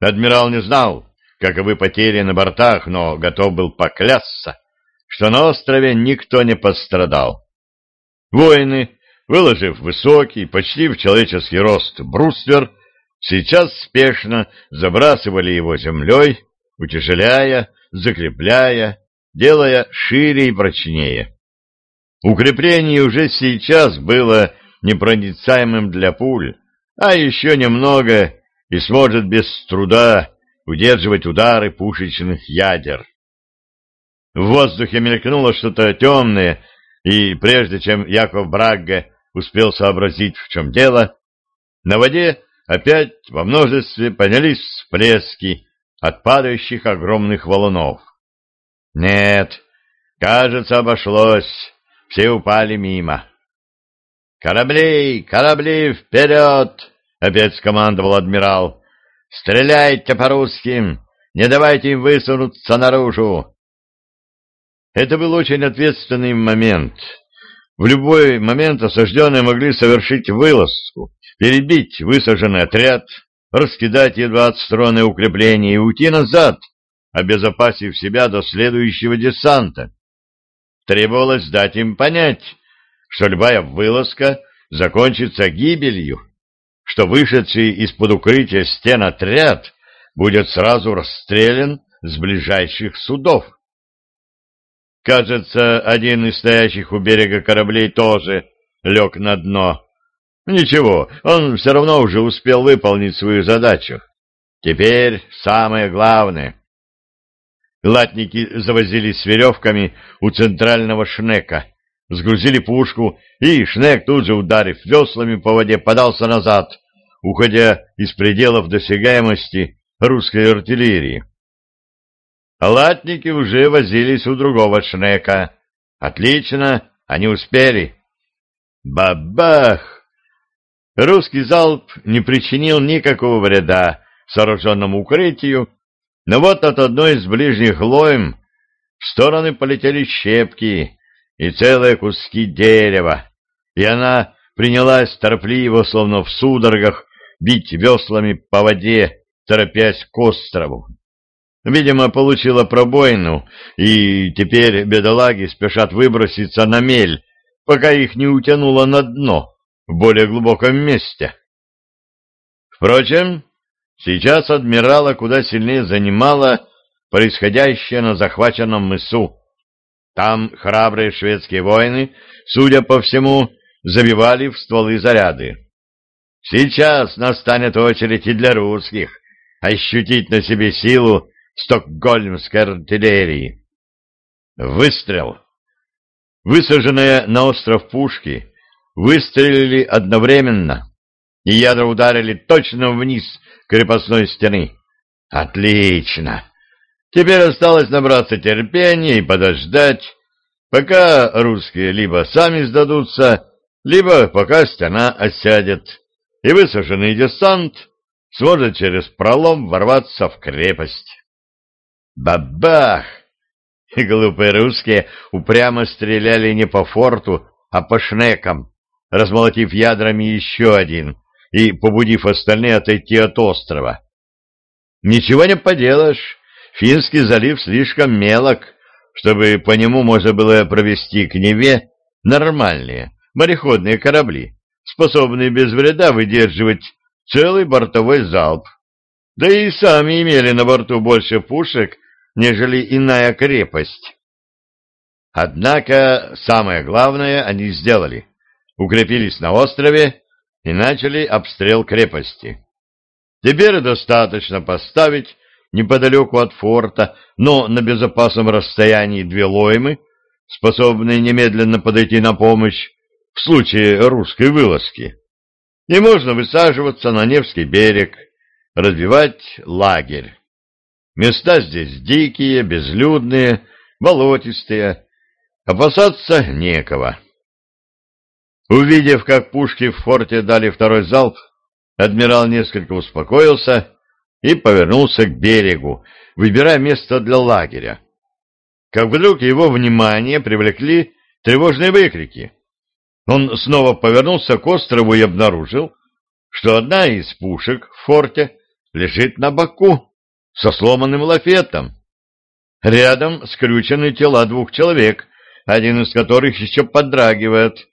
[SPEAKER 1] Адмирал не знал, каковы потери на бортах, но готов был поклясться, что на острове никто не пострадал. Воины, выложив высокий, почти в человеческий рост бруствер, сейчас спешно забрасывали его землей, утяжеляя, закрепляя, делая шире и прочнее. Укрепление уже сейчас было непроницаемым для пуль, а еще немного и сможет без труда удерживать удары пушечных ядер. В воздухе мелькнуло что-то темное, и прежде чем Яков Брагге успел сообразить, в чем дело, на воде опять во множестве поднялись всплески, от падающих огромных валунов. Нет, кажется, обошлось, все упали мимо. «Корабли, корабли, вперед!» — опять скомандовал адмирал. «Стреляйте по русским, не давайте им высунуться наружу!» Это был очень ответственный момент. В любой момент осажденные могли совершить вылазку, перебить высаженный отряд, раскидать едва отстроенные укрепления и уйти назад, обезопасив себя до следующего десанта. Требовалось дать им понять, что любая вылазка закончится гибелью, что вышедший из-под укрытия стен отряд будет сразу расстрелян с ближайших судов. Кажется, один из стоящих у берега кораблей тоже лег на дно, Ничего, он все равно уже успел выполнить свою задачу. Теперь самое главное. Латники завозились с веревками у центрального шнека, сгрузили пушку, и шнек, тут же ударив веслами по воде, подался назад, уходя из пределов досягаемости русской артиллерии. Латники уже возились у другого шнека. Отлично, они успели. Бабах! Русский залп не причинил никакого вреда сооруженному укрытию, но вот от одной из ближних лоем в стороны полетели щепки и целые куски дерева, и она принялась торопливо, словно в судорогах, бить веслами по воде, торопясь к острову. Видимо, получила пробоину, и теперь бедолаги спешат выброситься на мель, пока их не утянуло на дно в более глубоком месте. Впрочем, сейчас адмирала куда сильнее занимало происходящее на захваченном мысу. Там храбрые шведские воины, судя по всему, забивали в стволы заряды. Сейчас настанет очередь и для русских ощутить на себе силу стокгольмской артиллерии. Выстрел. Высаженная на остров пушки выстрелили одновременно, и ядра ударили точно вниз крепостной стены. Отлично! Теперь осталось набраться терпения и подождать, пока русские либо сами сдадутся, либо пока стена осядет, и высаженный десант сможет через пролом ворваться в крепость. Бабах! И глупые русские упрямо стреляли не по форту, а по шнекам, размолотив ядрами еще один и побудив остальные отойти от острова. Ничего не поделаешь, Финский залив слишком мелок, чтобы по нему можно было провести к Неве нормальные мореходные корабли, способные без вреда выдерживать целый бортовой залп. Да и сами имели на борту больше пушек, нежели иная крепость. Однако самое главное они сделали. Укрепились на острове и начали обстрел крепости. Теперь достаточно поставить неподалеку от форта, но на безопасном расстоянии две лоймы, способные немедленно подойти на помощь в случае русской вылазки. И можно высаживаться на Невский берег, разбивать лагерь. Места здесь дикие, безлюдные, болотистые, опасаться некого. Увидев, как пушки в форте дали второй залп, адмирал несколько успокоился и повернулся к берегу, выбирая место для лагеря. Как вдруг его внимание привлекли тревожные выкрики. Он снова повернулся к острову и обнаружил, что одна из пушек в форте лежит на боку со сломанным лафетом. Рядом скрючены тела двух человек, один из которых еще подрагивает.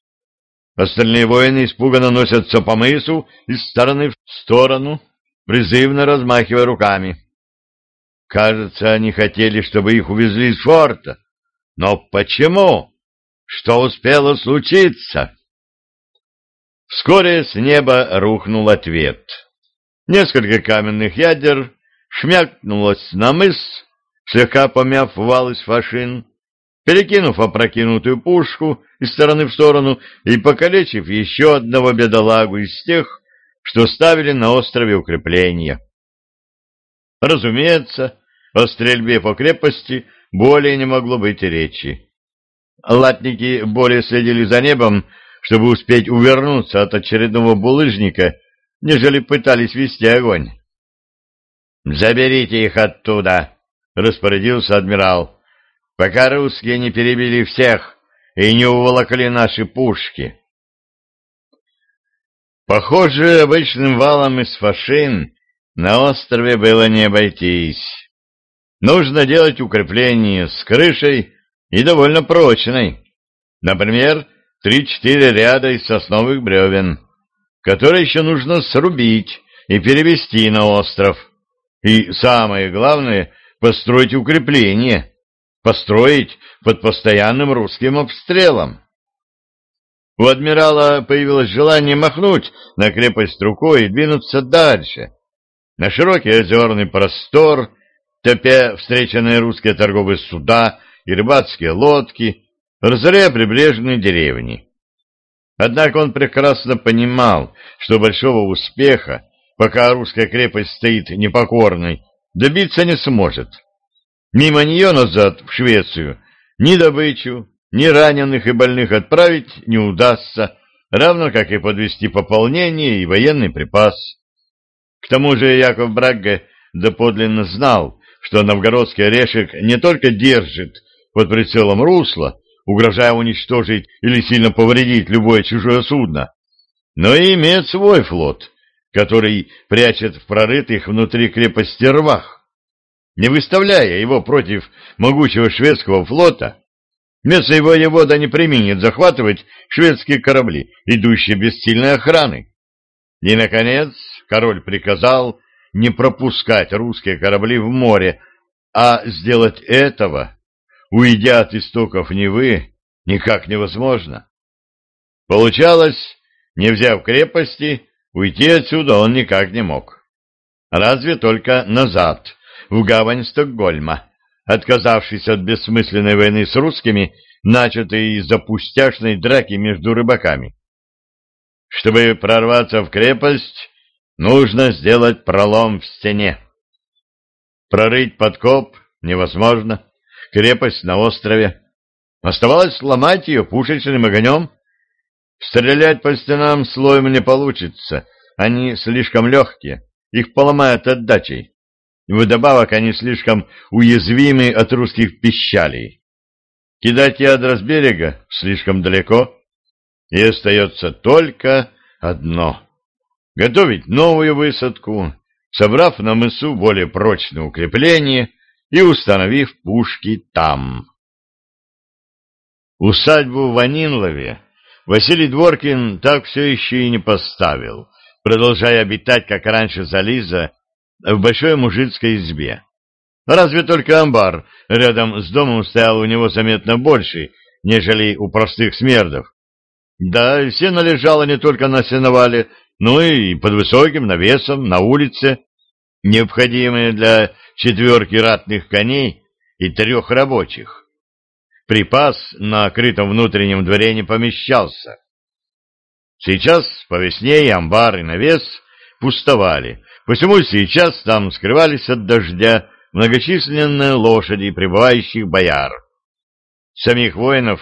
[SPEAKER 1] Остальные воины испуганно носятся по мысу из стороны в сторону, призывно размахивая руками. Кажется, они хотели, чтобы их увезли из форта. Но почему? Что успело случиться? Вскоре с неба рухнул ответ. Несколько каменных ядер шмякнулось на мыс, слегка помяв вал из фашин, перекинув опрокинутую пушку из стороны в сторону и покалечив еще одного бедолагу из тех, что ставили на острове укрепления. Разумеется, о стрельбе по крепости более не могло быть речи. Латники более следили за небом, чтобы успеть увернуться от очередного булыжника, нежели пытались вести огонь. «Заберите их оттуда!» — распорядился адмирал. «Пока русские не перебили всех и не уволокли наши пушки». Похоже, обычным валом из фашин на острове было не обойтись. Нужно делать укрепление с крышей и довольно прочной. Например, три-четыре ряда из сосновых бревен, которые еще нужно срубить и перевести на остров. И самое главное — построить укрепление, построить под постоянным русским обстрелом. У адмирала появилось желание махнуть на крепость рукой и двинуться дальше, на широкий озерный простор, топя встреченные русские торговые суда и рыбацкие лодки, разоряя прибрежные деревни. Однако он прекрасно понимал, что большого успеха, пока русская крепость стоит непокорной, добиться не сможет. Мимо нее назад, в Швецию, ни добычу, ни раненых и больных отправить не удастся, равно как и подвести пополнение и военный припас. К тому же Яков Брагге доподлинно знал, что новгородский орешек не только держит под прицелом русло, угрожая уничтожить или сильно повредить любое чужое судно, но и имеет свой флот, который прячет в прорытых внутри крепости рвах. Не выставляя его против могучего шведского флота, Местный воевода не применит захватывать шведские корабли, идущие без сильной охраны. И, наконец, король приказал не пропускать русские корабли в море, а сделать этого, уйдя от истоков Невы, никак невозможно. Получалось, не взяв крепости, уйти отсюда он никак не мог. Разве только назад, в гавань Стокгольма, отказавшись от бессмысленной войны с русскими, начатой из-за пустяшной драки между рыбаками. Чтобы прорваться в крепость, нужно сделать пролом в стене. Прорыть подкоп невозможно, крепость на острове. Оставалось сломать ее пушечным огнем. Стрелять по стенам слоем не получится, они слишком легкие, их поломают отдачей. Вдобавок они слишком уязвимы от русских пищалей. Кидать ядра с берега слишком далеко, и остается только одно — готовить новую высадку, собрав на мысу более прочное укрепление и установив пушки там. Усадьбу в Анинлове Василий Дворкин так все еще и не поставил, продолжая обитать, как раньше за Лиза, в большой мужицкой избе. Разве только амбар рядом с домом стоял у него заметно больше, нежели у простых смердов. Да, сено лежало не только на сеновале, но и под высоким навесом на улице, необходимые для четверки ратных коней и трех рабочих. Припас на крытом внутреннем дворе не помещался. Сейчас по весне и амбар, и навес пустовали, посему сейчас там скрывались от дождя многочисленные лошади прибывающих бояр. Самих воинов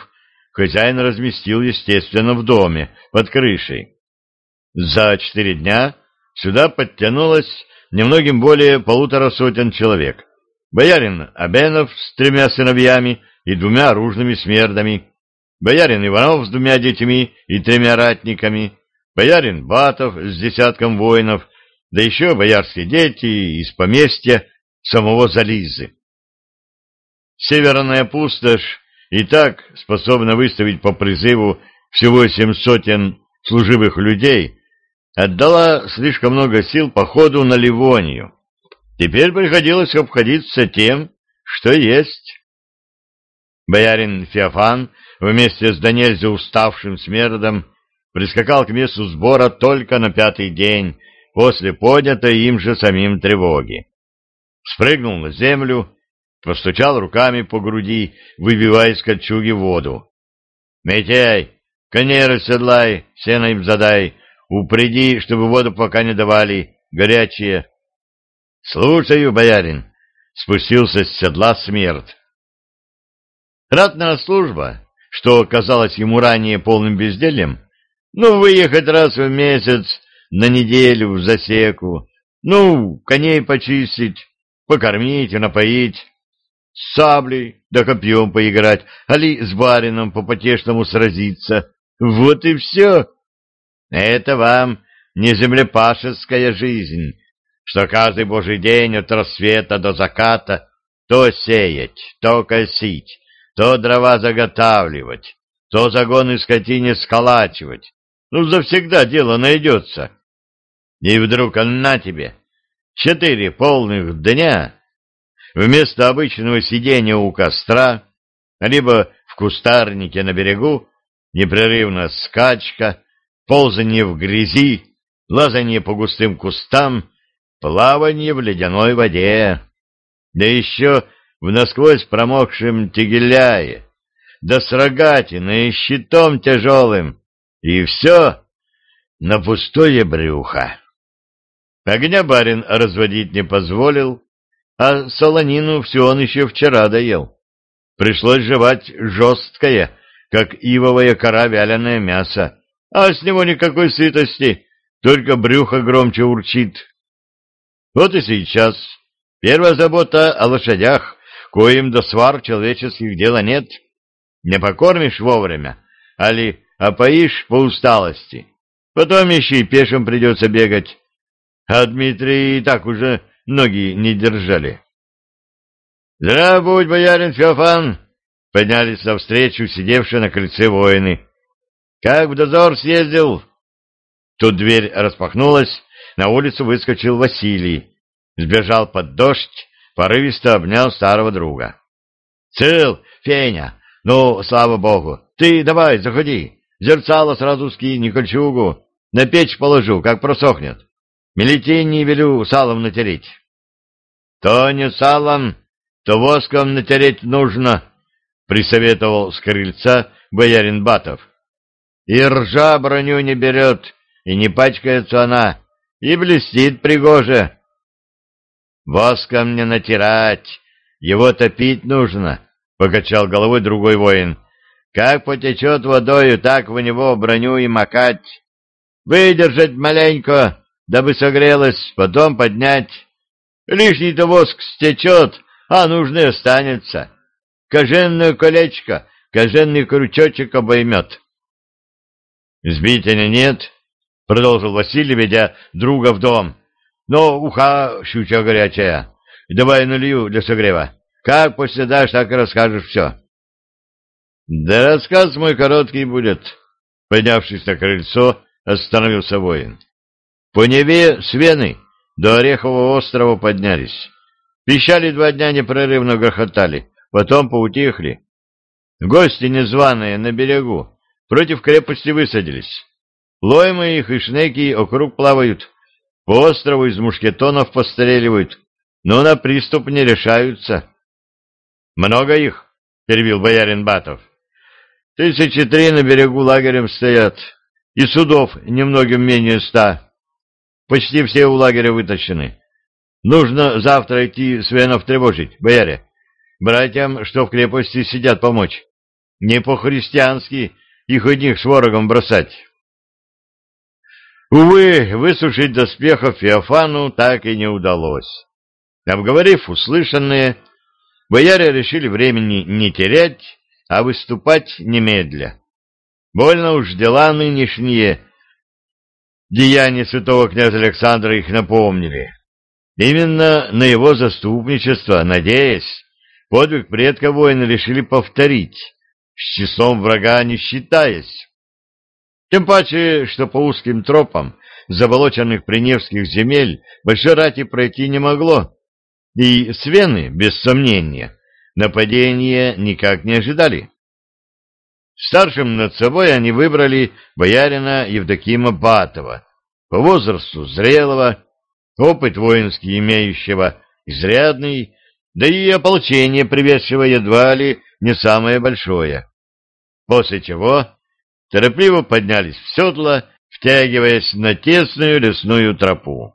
[SPEAKER 1] хозяин разместил, естественно, в доме, под крышей. За четыре дня сюда подтянулось немногим более полутора сотен человек. Боярин Абенов с тремя сыновьями и двумя оружными смердами, боярин Иванов с двумя детьми и тремя ратниками, боярин Батов с десятком воинов, да еще боярские дети из поместья самого Зализы. Северная пустошь и так способна выставить по призыву всего семь сотен служивых людей, отдала слишком много сил по ходу на Ливонию. Теперь приходилось обходиться тем, что есть. Боярин Феофан вместе с Данельзе уставшим смердом прискакал к месту сбора только на пятый день после поднятой им же самим тревоги. Спрыгнул на землю, постучал руками по груди, выбивая из кольчуги воду. — Митяй, коней расседлай, сено им задай, упреди, чтобы воду пока не давали, горячие. — Слушаю, боярин, — спустился с седла смерть. Ратная служба, что казалось ему ранее полным бездельем, ну, выехать раз в месяц на неделю в засеку, ну, коней почистить, покормить и напоить, с саблей да копьем поиграть, али с барином по-потешному сразиться. Вот и все. Это вам не землепашеская жизнь, что каждый божий день от рассвета до заката то сеять, то косить, то дрова заготавливать, то загоны скотине сколачивать. Ну, завсегда дело найдется. И вдруг на тебе четыре полных дня вместо обычного сидения у костра, либо в кустарнике на берегу, непрерывно скачка, ползание в грязи, лазание по густым кустам, плавание в ледяной воде. Да еще в насквозь промокшем тегеляе, да с рогатиной и щитом тяжелым, и все на пустое брюхо. Огня барин разводить не позволил, а солонину все он еще вчера доел. Пришлось жевать жесткое, как ивовая кора вяленое мясо, а с него никакой сытости, только брюхо громче урчит. Вот и сейчас первая забота о лошадях, коим до свар человеческих дела нет. Не покормишь вовремя, али опоишь по усталости. Потом еще и пешим придется бегать. А Дмитрий и так уже ноги не держали. — Здравствуй, боярин Феофан! — поднялись навстречу сидевшие на крыльце воины. — Как в дозор съездил? Тут дверь распахнулась, на улицу выскочил Василий. Сбежал под дождь, порывисто обнял старого друга. — Цел, Феня! Ну, слава богу! Ты давай, заходи! Зерцало сразу скинь, кольчугу. На печь положу, как просохнет. Мелетень велю салом натереть. — То не салом, то воском натереть нужно, — присоветовал с крыльца боярин Батов. — И ржа броню не берет, и не пачкается она, и блестит пригоже. Воском не натирать, его топить нужно, — покачал головой другой воин. Как потечет водою, так в него броню и макать. Выдержать маленько, дабы согрелась, потом поднять. Лишний-то воск стечет, а нужный останется. Коженное колечко, коженный крючочек обоймет. — Сбития нет, — продолжил Василий, ведя друга в дом. — Но уха щуча горячая. Давай налью для согрева. Как после дашь, так и расскажешь все. — Да рассказ мой короткий будет. Поднявшись на крыльцо, остановился воин. По Неве с Вены до Орехового острова поднялись. Пищали два дня непрерывно грохотали, потом поутихли. Гости незваные на берегу против крепости высадились. Лоймы их и шнеки округ плавают, по острову из мушкетонов постреливают, но на приступ не решаются. — Много их? — перебил боярин Батов. — Тысячи три на берегу лагерем стоят, и судов немногим менее ста. Почти все у лагеря вытащены. Нужно завтра идти свенов тревожить, бояре. Братьям, что в крепости сидят, помочь. Не по-христиански их одних с ворогом бросать. Увы, высушить доспехов Феофану так и не удалось. Обговорив услышанное, бояре решили времени не терять, а выступать немедля. Больно уж дела нынешние деяния святого князя Александра их напомнили. Именно на его заступничество, надеясь, подвиг предка воина решили повторить, с числом врага не считаясь. Тем паче, что по узким тропам заболоченных приневских земель большой рати пройти не могло, и свены, без сомнения, нападения никак не ожидали. Старшим над собой они выбрали боярина Евдокима Батова, по возрасту зрелого, опыт воинский имеющего изрядный, да и ополчение приведшего едва ли не самое большое. После чего торопливо поднялись в седло, втягиваясь на тесную лесную тропу.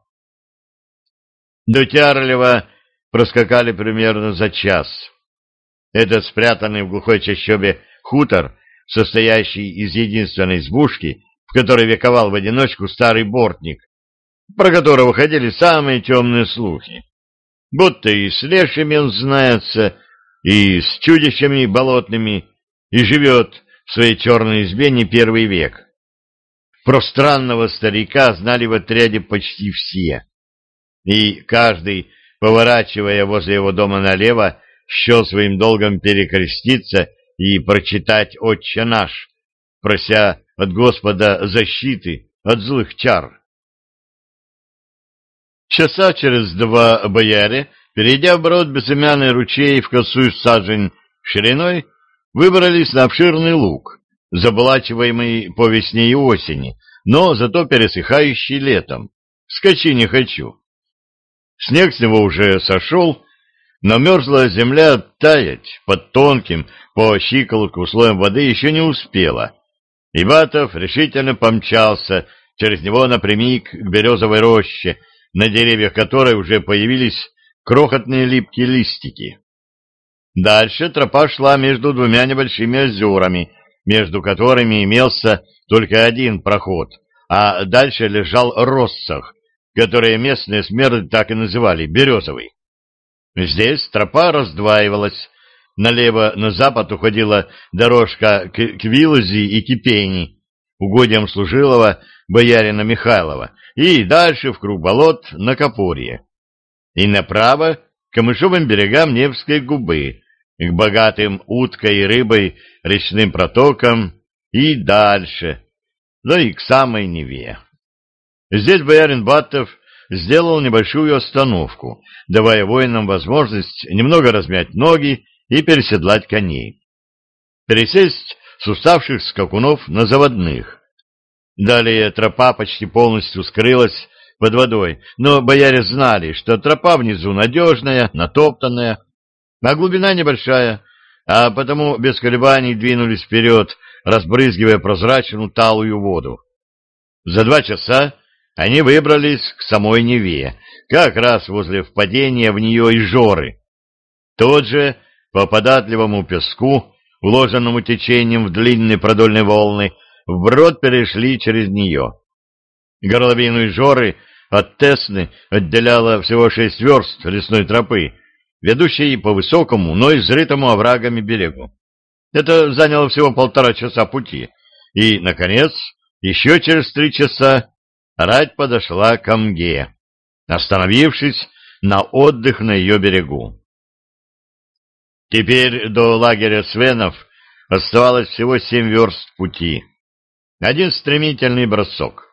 [SPEAKER 1] До Тярлева проскакали примерно за час. Этот спрятанный в глухой чащобе хутор, состоящий из единственной избушки, в которой вековал в одиночку старый бортник, про которого ходили самые темные слухи. Будто и с лешими он знается, и с чудищами болотными, и живет в своей черной избе не первый век. Про странного старика знали в отряде почти все. И каждый, поворачивая возле его дома налево, счел своим долгом перекреститься и прочитать «Отче наш», прося от Господа защиты от злых чар. Часа через два бояре, перейдя брод безымянный ручей в косую сажень шириной, выбрались на обширный луг, заболачиваемый по весне и осени, но зато пересыхающий летом. Скачи не хочу. Снег с него уже сошел, но мерзлая земля таять под тонким по щиколотку слоем воды еще не успела. Ибатов решительно помчался через него напрямик к березовой роще, на деревьях которой уже появились крохотные липкие листики. Дальше тропа шла между двумя небольшими озерами, между которыми имелся только один проход, а дальше лежал россах, который местные смерды так и называли Березовый. Здесь тропа раздваивалась. Налево на запад уходила дорожка к, к Вилози и Кипени, угодьям служилого боярина Михайлова, и дальше в круг болот на Копорье. И направо к камышовым берегам Невской губы, к богатым уткой и рыбой речным протокам и дальше, да и к самой Неве. Здесь боярин Баттов сделал небольшую остановку, давая воинам возможность немного размять ноги и переседлать коней. Пересесть с уставших скакунов на заводных. Далее тропа почти полностью скрылась под водой, но бояре знали, что тропа внизу надежная, натоптанная, а глубина небольшая, а потому без колебаний двинулись вперед, разбрызгивая прозрачную талую воду. За два часа они выбрались к самой Неве, как раз возле впадения в нее и Жоры. Тот же, по податливому песку, уложенному течением в длинные продольные волны, вброд перешли через нее. Горловину и Жоры от Тесны отделяло всего шесть верст лесной тропы, ведущей по высокому, но изрытому оврагами берегу. Это заняло всего полтора часа пути, и, наконец, еще через три часа рать подошла к Амге, остановившись на отдых на ее берегу. Теперь до лагеря Свенов оставалось всего семь верст пути. Один стремительный бросок.